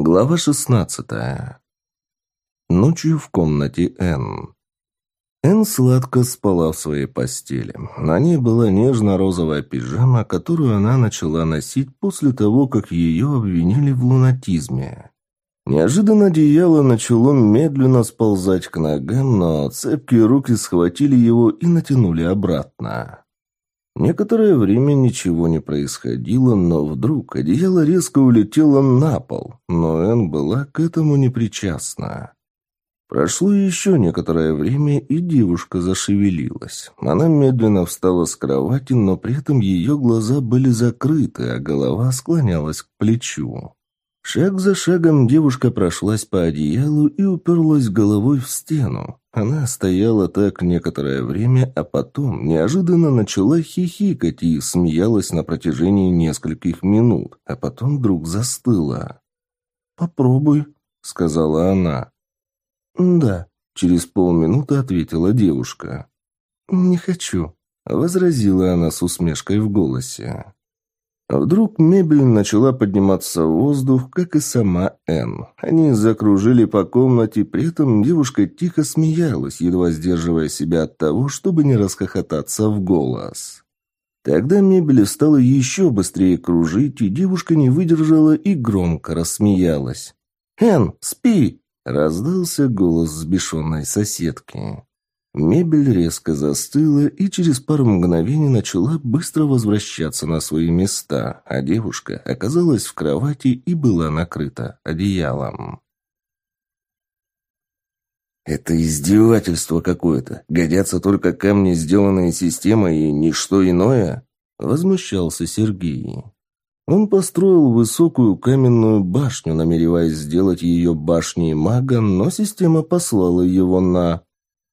Глава шестнадцатая. Ночью в комнате Н. Н сладко спала в своей постели. На ней была нежно-розовая пижама, которую она начала носить после того, как ее обвинили в лунатизме. Неожиданно одеяло начало медленно сползать к ногам, но цепкие руки схватили его и натянули обратно. Некоторое время ничего не происходило, но вдруг одеяло резко улетело на пол, но Энн была к этому непричастна. Прошло еще некоторое время, и девушка зашевелилась. Она медленно встала с кровати, но при этом ее глаза были закрыты, а голова склонялась к плечу. Шаг за шагом девушка прошлась по одеялу и уперлась головой в стену. Она стояла так некоторое время, а потом неожиданно начала хихикать и смеялась на протяжении нескольких минут, а потом вдруг застыла. «Попробуй», — сказала она. «Да», — через полминуты ответила девушка. «Не хочу», — возразила она с усмешкой в голосе. А вдруг мебель начала подниматься в воздух, как и сама Энн. Они закружили по комнате, при этом девушка тихо смеялась, едва сдерживая себя от того, чтобы не расхохотаться в голос. Тогда мебель стала еще быстрее кружить, и девушка не выдержала и громко рассмеялась. «Энн, спи!» — раздался голос сбешенной соседки. Мебель резко застыла и через пару мгновений начала быстро возвращаться на свои места, а девушка оказалась в кровати и была накрыта одеялом. «Это издевательство какое-то. Годятся только камни, сделанные системой, и ничто иное?» — возмущался Сергей. Он построил высокую каменную башню, намереваясь сделать ее башней мага, но система послала его на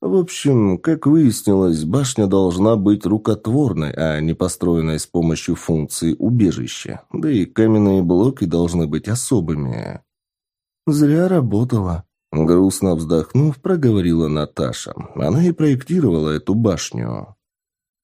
в общем, как выяснилось, башня должна быть рукотворной, а не построенной с помощью функции убежища. Да и каменные блоки должны быть особыми. «Зря работала», — грустно вздохнув, проговорила Наташа. Она и проектировала эту башню.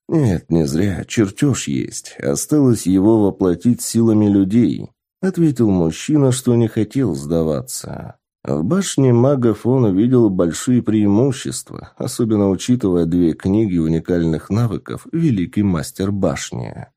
«Нет, не зря. Чертеж есть. Осталось его воплотить силами людей», — ответил мужчина, что не хотел сдаваться. В башне магов он увидел большие преимущества, особенно учитывая две книги уникальных навыков «Великий мастер башни».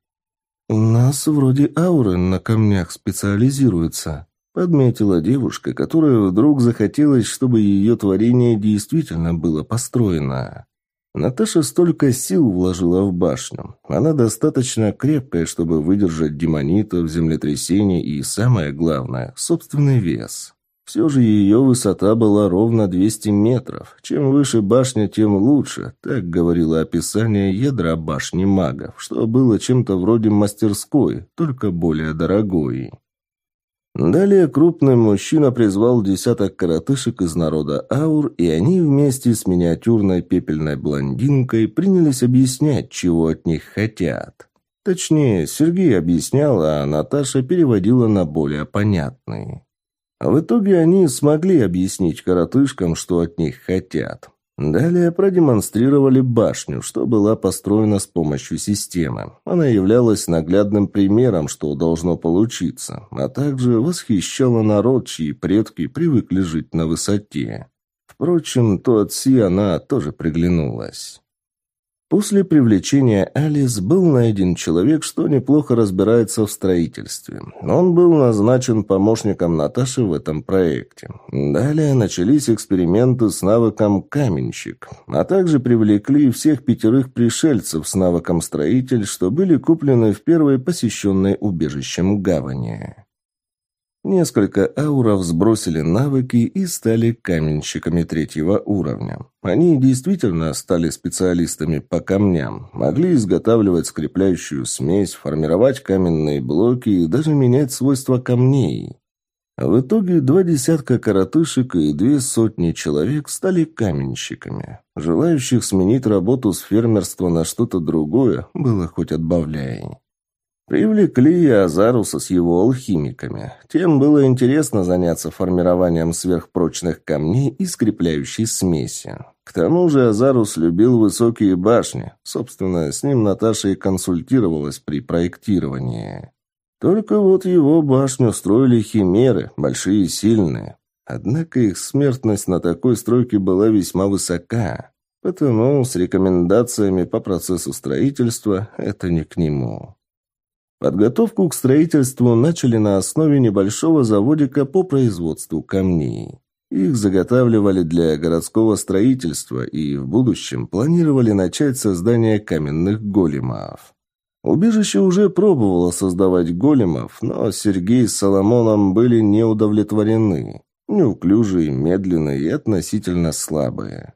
«У нас вроде ауры на камнях специализируются», — подметила девушка, которая вдруг захотелось, чтобы ее творение действительно было построено. Наташа столько сил вложила в башню. Она достаточно крепкая, чтобы выдержать демонитов, землетрясение и, самое главное, собственный вес. Все же ее высота была ровно 200 метров. Чем выше башня, тем лучше. Так говорило описание ядра башни магов, что было чем-то вроде мастерской, только более дорогой. Далее крупный мужчина призвал десяток коротышек из народа Аур, и они вместе с миниатюрной пепельной блондинкой принялись объяснять, чего от них хотят. Точнее, Сергей объяснял, а Наташа переводила на более понятный. А в итоге они смогли объяснить коротышкам, что от них хотят. Далее продемонстрировали башню, что была построена с помощью системы. Она являлась наглядным примером, что должно получиться, а также восхищала народ, чьи предки привыкли жить на высоте. Впрочем, то от Си она тоже приглянулась. После привлечения Алис был найден человек, что неплохо разбирается в строительстве. Он был назначен помощником Наташи в этом проекте. Далее начались эксперименты с навыком «каменщик», а также привлекли всех пятерых пришельцев с навыком «строитель», что были куплены в первой посещенной убежищем гавани. Несколько ауров сбросили навыки и стали каменщиками третьего уровня. Они действительно стали специалистами по камням, могли изготавливать скрепляющую смесь, формировать каменные блоки и даже менять свойства камней. В итоге два десятка коротышек и две сотни человек стали каменщиками. Желающих сменить работу с фермерства на что-то другое было хоть отбавляй. Привлекли и Азаруса с его алхимиками. Тем было интересно заняться формированием сверхпрочных камней и скрепляющей смеси. К тому же Азарус любил высокие башни. Собственно, с ним Наташа и консультировалась при проектировании. Только вот его башню строили химеры, большие и сильные. Однако их смертность на такой стройке была весьма высока. Потому с рекомендациями по процессу строительства это не к нему. Подготовку к строительству начали на основе небольшого заводика по производству камней. Их заготавливали для городского строительства и в будущем планировали начать создание каменных големов. Убежище уже пробовало создавать големов, но Сергей с Соломоном были не удовлетворены. Неуклюжие, медленные и относительно слабые.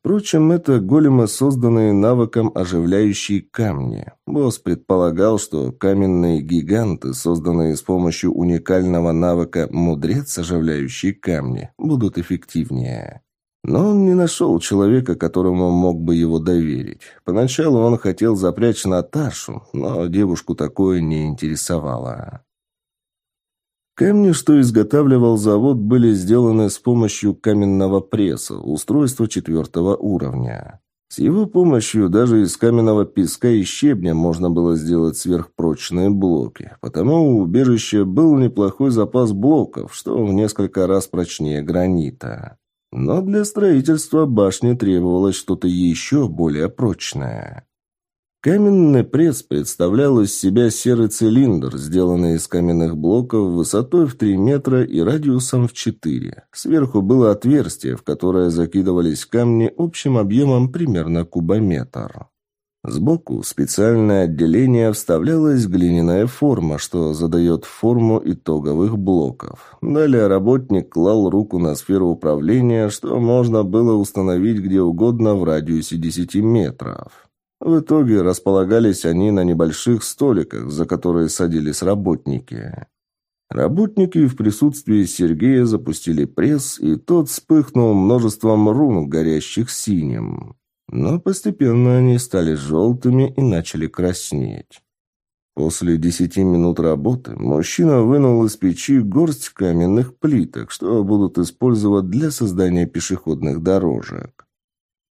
Впрочем, это големы, созданные навыком оживляющие камни. Босс предполагал, что каменные гиганты, созданные с помощью уникального навыка «мудрец, оживляющий камни», будут эффективнее. Но он не нашел человека, которому мог бы его доверить. Поначалу он хотел запрячь Наташу, но девушку такое не интересовало. Камни, что изготавливал завод, были сделаны с помощью каменного пресса, устройства четвертого уровня. С его помощью даже из каменного песка и щебня можно было сделать сверхпрочные блоки, потому у убежища был неплохой запас блоков, что в несколько раз прочнее гранита. Но для строительства башни требовалось что-то еще более прочное. Каменный пресс представлял из себя серый цилиндр, сделанный из каменных блоков высотой в 3 метра и радиусом в 4. Сверху было отверстие, в которое закидывались камни общим объемом примерно кубометр. Сбоку специальное отделение вставлялась глиняная форма, что задает форму итоговых блоков. Далее работник клал руку на сферу управления, что можно было установить где угодно в радиусе 10 метров. В итоге располагались они на небольших столиках, за которые садились работники. Работники в присутствии Сергея запустили пресс, и тот вспыхнул множеством рун, горящих синим. Но постепенно они стали желтыми и начали краснеть. После десяти минут работы мужчина вынул из печи горсть каменных плиток, что будут использовать для создания пешеходных дорожек.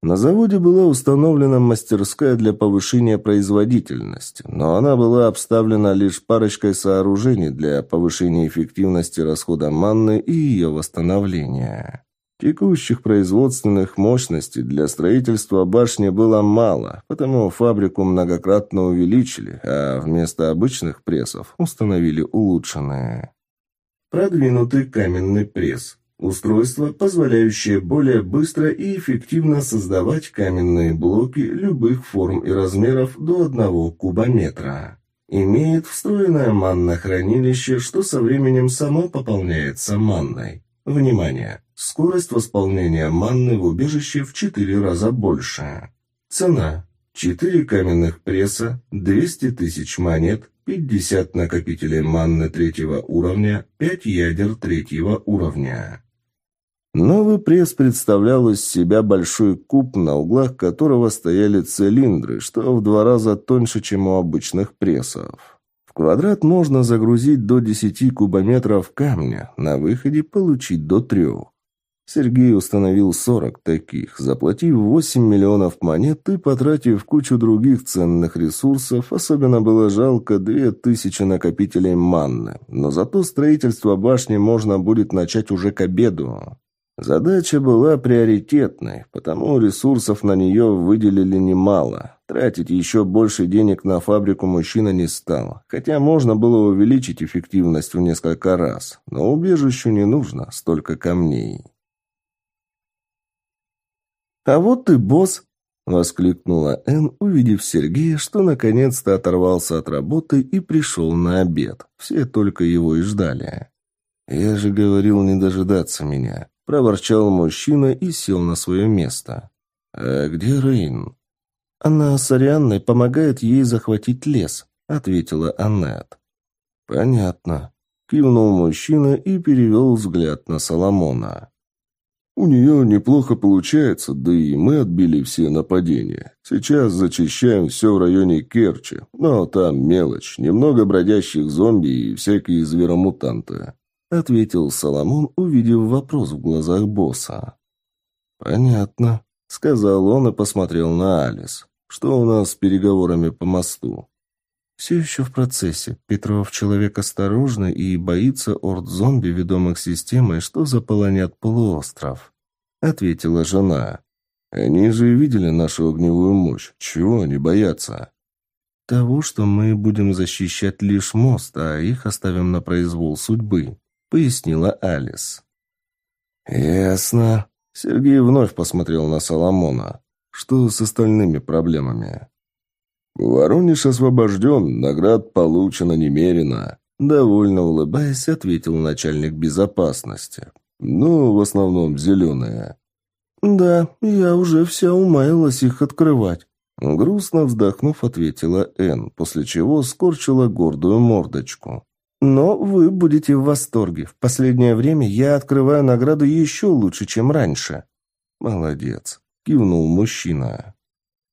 На заводе была установлена мастерская для повышения производительности, но она была обставлена лишь парочкой сооружений для повышения эффективности расхода манны и ее восстановления. Текущих производственных мощностей для строительства башни было мало, потому фабрику многократно увеличили, а вместо обычных прессов установили улучшенные. Продвинутый каменный пресс. Устройство, позволяющее более быстро и эффективно создавать каменные блоки любых форм и размеров до одного кубометра. Имеет встроенное маннохранилище, что со временем само пополняется манной. Внимание! Скорость восполнения манны в убежище в 4 раза больше. Цена. 4 каменных пресса, 200 тысяч монет, 50 накопителей манны третьего уровня, 5 ядер третьего уровня. Новый пресс представлял из себя большой куб, на углах которого стояли цилиндры, что в два раза тоньше, чем у обычных прессов квадрат можно загрузить до 10 кубометров камня, на выходе получить до 3. Сергей установил 40 таких, заплатив 8 миллионов монет и потратив кучу других ценных ресурсов, особенно было жалко 2000 накопителей манны, но зато строительство башни можно будет начать уже к обеду. Задача была приоритетной, потому ресурсов на нее выделили немало. Тратить еще больше денег на фабрику мужчина не стал, хотя можно было увеличить эффективность в несколько раз, но убежищу не нужно столько камней. «А вот ты, босс!» — воскликнула Энн, увидев Сергея, что наконец-то оторвался от работы и пришел на обед. Все только его и ждали. «Я же говорил не дожидаться меня», проворчал мужчина и сел на свое место. «А где Рейн?» «Она с Арианной помогает ей захватить лес», — ответила Аннет. «Понятно», — кивнул мужчина и перевел взгляд на Соломона. «У нее неплохо получается, да и мы отбили все нападения. Сейчас зачищаем все в районе Керчи, но там мелочь, немного бродящих зомби и всякие зверомутанты. — ответил Соломон, увидев вопрос в глазах босса. «Понятно», — сказал он и посмотрел на Алис. «Что у нас с переговорами по мосту?» Все еще в процессе. Петров человек осторожный и боится орд зомби, ведомых системой, что заполонят полуостров. Ответила жена. Они же видели нашу огневую мощь. Чего они боятся? Того, что мы будем защищать лишь мост, а их оставим на произвол судьбы, пояснила Алис. Ясно. Сергей вновь посмотрел на Соломона. Что с остальными проблемами? «Воронеж освобожден, наград получено немерено», — довольно улыбаясь, ответил начальник безопасности. «Ну, в основном зеленые». «Да, я уже вся умаялась их открывать», — грустно вздохнув, ответила Энн, после чего скорчила гордую мордочку. «Но вы будете в восторге. В последнее время я открываю награду еще лучше, чем раньше». «Молодец», — кивнул мужчина.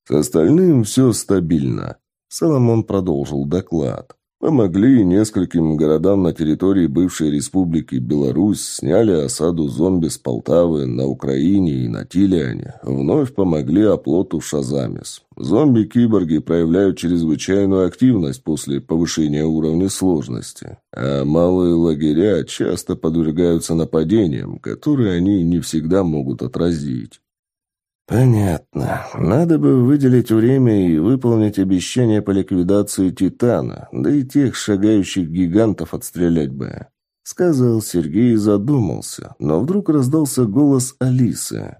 С остальным все стабильно. Соломон продолжил доклад. Помогли нескольким городам на территории бывшей республики Беларусь, сняли осаду зомби с Полтавы на Украине и на Тилиане. Вновь помогли оплоту Шазамис. Зомби-киборги проявляют чрезвычайную активность после повышения уровня сложности. А малые лагеря часто подвергаются нападениям, которые они не всегда могут отразить. «Понятно. Надо бы выделить время и выполнить обещание по ликвидации Титана, да и тех шагающих гигантов отстрелять бы», — сказал Сергей и задумался, но вдруг раздался голос Алисы.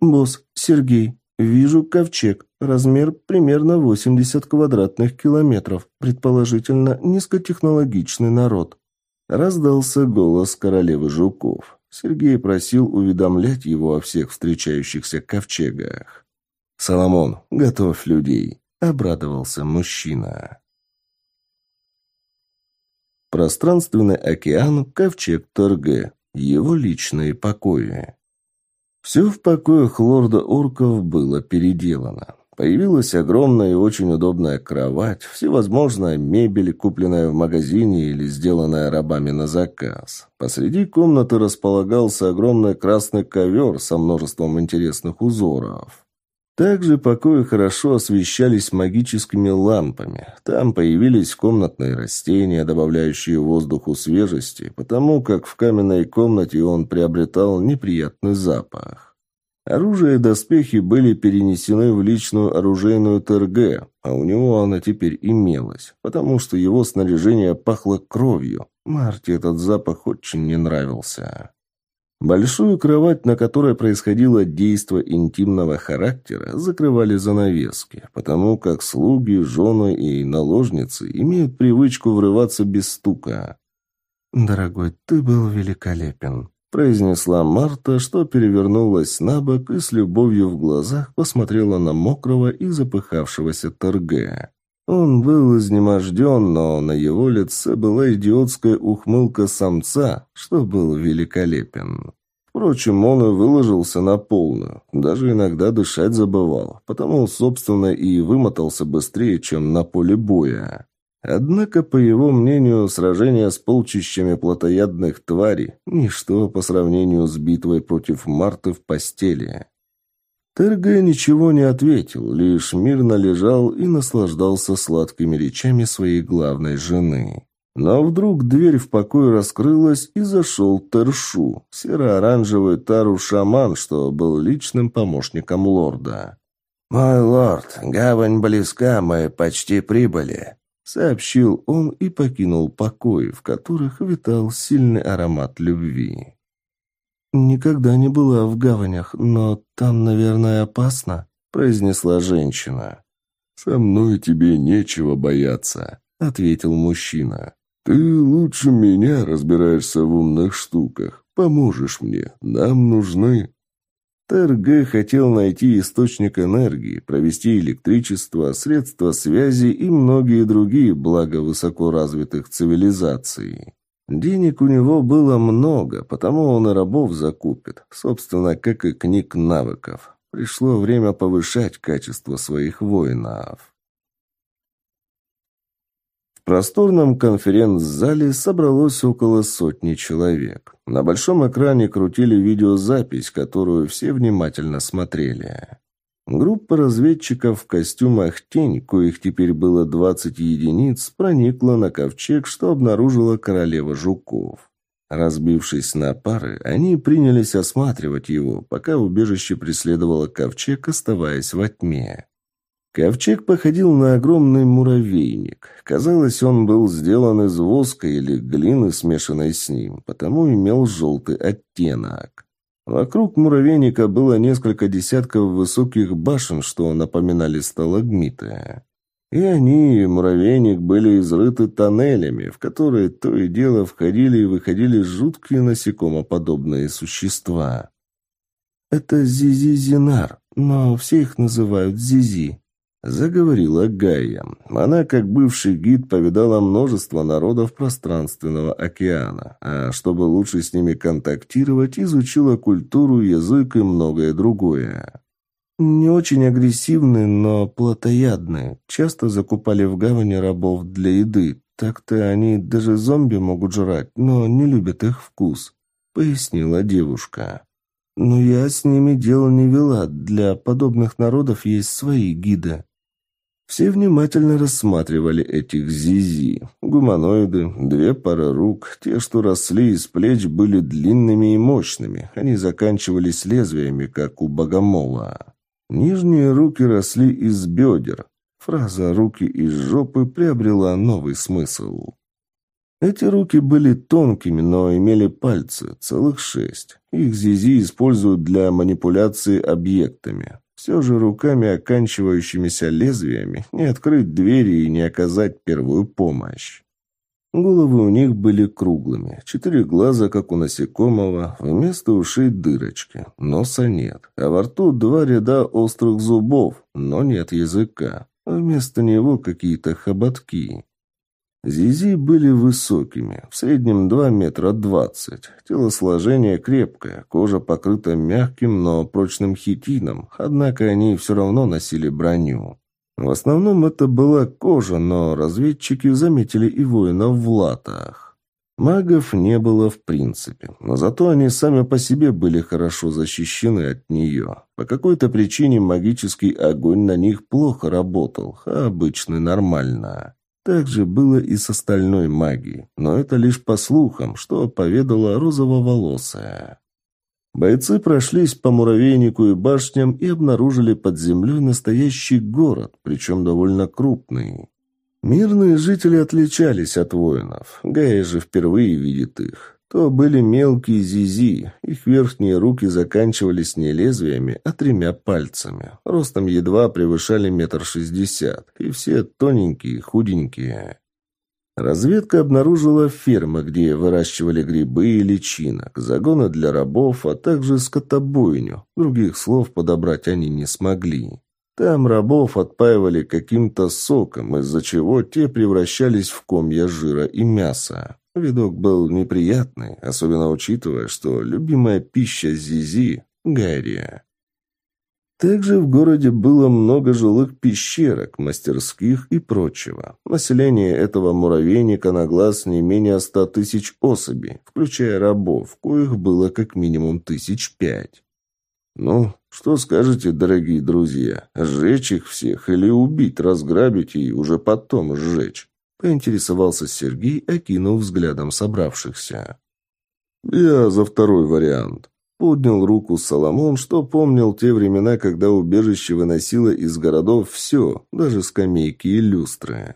«Босс, Сергей, вижу ковчег. Размер примерно 80 квадратных километров. Предположительно, низкотехнологичный народ». Раздался голос королевы жуков. Сергей просил уведомлять его о всех встречающихся ковчегах. «Соломон, готовь людей», — обрадовался мужчина. Пространственный океан, ковчег Торге, его личные покои. Все в покоях лорда Орков было переделано. Появилась огромная и очень удобная кровать, всевозможная мебель, купленная в магазине или сделанная рабами на заказ. Посреди комнаты располагался огромный красный ковер со множеством интересных узоров. Также покои хорошо освещались магическими лампами. Там появились комнатные растения, добавляющие воздуху свежести, потому как в каменной комнате он приобретал неприятный запах. Оружие и доспехи были перенесены в личную оружейную ТРГ, а у него она теперь имелась, потому что его снаряжение пахло кровью. Марте этот запах очень не нравился. Большую кровать, на которой происходило действо интимного характера, закрывали занавески, потому как слуги, жены и наложницы имеют привычку врываться без стука. «Дорогой, ты был великолепен», произнесла Марта, что перевернулась на бок и с любовью в глазах посмотрела на мокрого и запыхавшегося торге. Он был изнеможден, но на его лице была идиотская ухмылка самца, что был великолепен. Впрочем, он и выложился на полную, даже иногда дышать забывал, потому, собственно, и вымотался быстрее, чем на поле боя. Однако, по его мнению, сражение с полчищами плотоядных тварей – ничто по сравнению с битвой против Марты в постели. Терге ничего не ответил, лишь мирно лежал и наслаждался сладкими речами своей главной жены. Но вдруг дверь в покой раскрылась, и зашел Тершу, серо-оранжевый тару-шаман, что был личным помощником лорда. «Мой лорд, гавань близка, мы почти прибыли», сообщил он и покинул покой, в которых витал сильный аромат любви. «Никогда не была в гаванях, но там, наверное, опасно», — произнесла женщина. «Со мной тебе нечего бояться», — ответил мужчина. «Ты лучше меня разбираешься в умных штуках. Поможешь мне. Нам нужны...» ТРГ хотел найти источник энергии, провести электричество, средства связи и многие другие блага высокоразвитых цивилизаций. Денег у него было много, потому он и рабов закупит, собственно, как и книг навыков. Пришло время повышать качество своих воинов просторном конференц-зале собралось около сотни человек. На большом экране крутили видеозапись, которую все внимательно смотрели. Группа разведчиков в костюмах «Тень», коих теперь было 20 единиц, проникла на ковчег, что обнаружила королева жуков. Разбившись на пары, они принялись осматривать его, пока убежище преследовало ковчег, оставаясь во тьме. Ковчег походил на огромный муравейник. Казалось, он был сделан из воска или глины, смешанной с ним, потому имел желтый оттенок. Вокруг муравейника было несколько десятков высоких башен, что напоминали сталагмиты. И они, и муравейник, были изрыты тоннелями, в которые то и дело входили и выходили жуткие насекомоподобные существа. «Это Зизи-Зинар, но все их называют Зизи», — заговорила Гайя. Она, как бывший гид, повидала множество народов пространственного океана, а чтобы лучше с ними контактировать, изучила культуру, язык и многое другое. Не очень агрессивные, но плотоядные. Часто закупали в гавани рабов для еды. Так-то они даже зомби могут жрать, но не любят их вкус», — пояснила девушка. «Но я с ними дело не вела. Для подобных народов есть свои гиды». Все внимательно рассматривали этих зизи. Гуманоиды, две пары рук, те, что росли из плеч, были длинными и мощными. Они заканчивались лезвиями, как у богомола. Нижние руки росли из бедер. Фраза «руки из жопы» приобрела новый смысл. Эти руки были тонкими, но имели пальцы, целых шесть. Их Зизи используют для манипуляции объектами. Все же руками, оканчивающимися лезвиями, не открыть двери и не оказать первую помощь. Головы у них были круглыми, четыре глаза, как у насекомого, вместо ушей дырочки, носа нет, а во рту два ряда острых зубов, но нет языка, а вместо него какие-то хоботки. Зизи были высокими, в среднем два метра двадцать. Телосложение крепкое, кожа покрыта мягким, но прочным хитином, однако они все равно носили броню. В основном это была кожа, но разведчики заметили и воинов в латах. Магов не было в принципе, но зато они сами по себе были хорошо защищены от нее. По какой-то причине магический огонь на них плохо работал, а обычный нормально. Так же было и с остальной магией, но это лишь по слухам, что поведала розововолосая. Бойцы прошлись по муравейнику и башням и обнаружили под землей настоящий город, причем довольно крупный. Мирные жители отличались от воинов. Гая же впервые видит их. То были мелкие зизи, их верхние руки заканчивались не лезвиями, а тремя пальцами. Ростом едва превышали метр шестьдесят, и все тоненькие, худенькие. Разведка обнаружила фермы, где выращивали грибы и личинок, загоны для рабов, а также скотобойню. Других слов подобрать они не смогли. Там рабов отпаивали каким-то соком, из-за чего те превращались в комья жира и мяса. Видок был неприятный, особенно учитывая, что любимая пища Зизи – гария. Также в городе было много жилых пещерок, мастерских и прочего. Население этого муравейника на глаз не менее ста тысяч особей, включая рабов, коих было как минимум тысяч пять. Ну, что скажете, дорогие друзья, сжечь их всех или убить, разграбить и уже потом сжечь? Поинтересовался Сергей, окинув взглядом собравшихся. «Я за второй вариант», Поднял руку Соломон, что помнил те времена, когда убежище выносило из городов все, даже скамейки и люстры.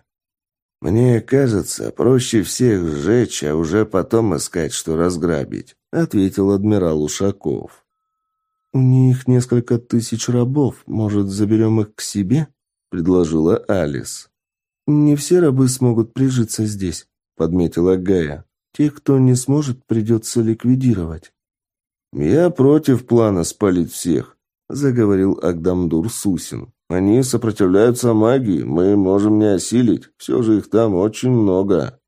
«Мне кажется, проще всех сжечь, а уже потом искать, что разграбить», — ответил адмирал Ушаков. «У них несколько тысяч рабов. Может, заберем их к себе?» — предложила Алис. «Не все рабы смогут прижиться здесь», — подметила Гая. «Тех, кто не сможет, придется ликвидировать». «Я против плана спалить всех», — заговорил Агдамдур Сусин. «Они сопротивляются магии, мы можем не осилить, все же их там очень много».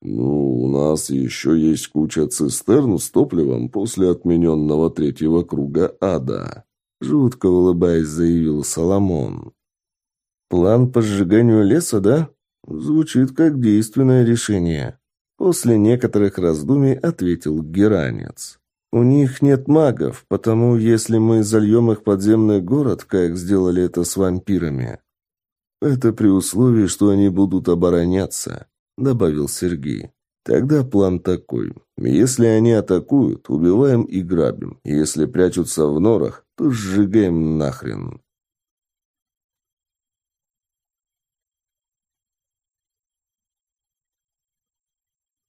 «Ну, у нас еще есть куча цистерн с топливом после отмененного третьего круга ада», — жутко улыбаясь, заявил Соломон. «План по сжиганию леса, да? Звучит как действенное решение». После некоторых раздумий ответил Геранец. У них нет магов, потому если мы зальем их подземный город, как сделали это с вампирами, это при условии, что они будут обороняться, добавил Сергей. Тогда план такой. Если они атакуют, убиваем и грабим. Если прячутся в норах, то сжигаем нахрен.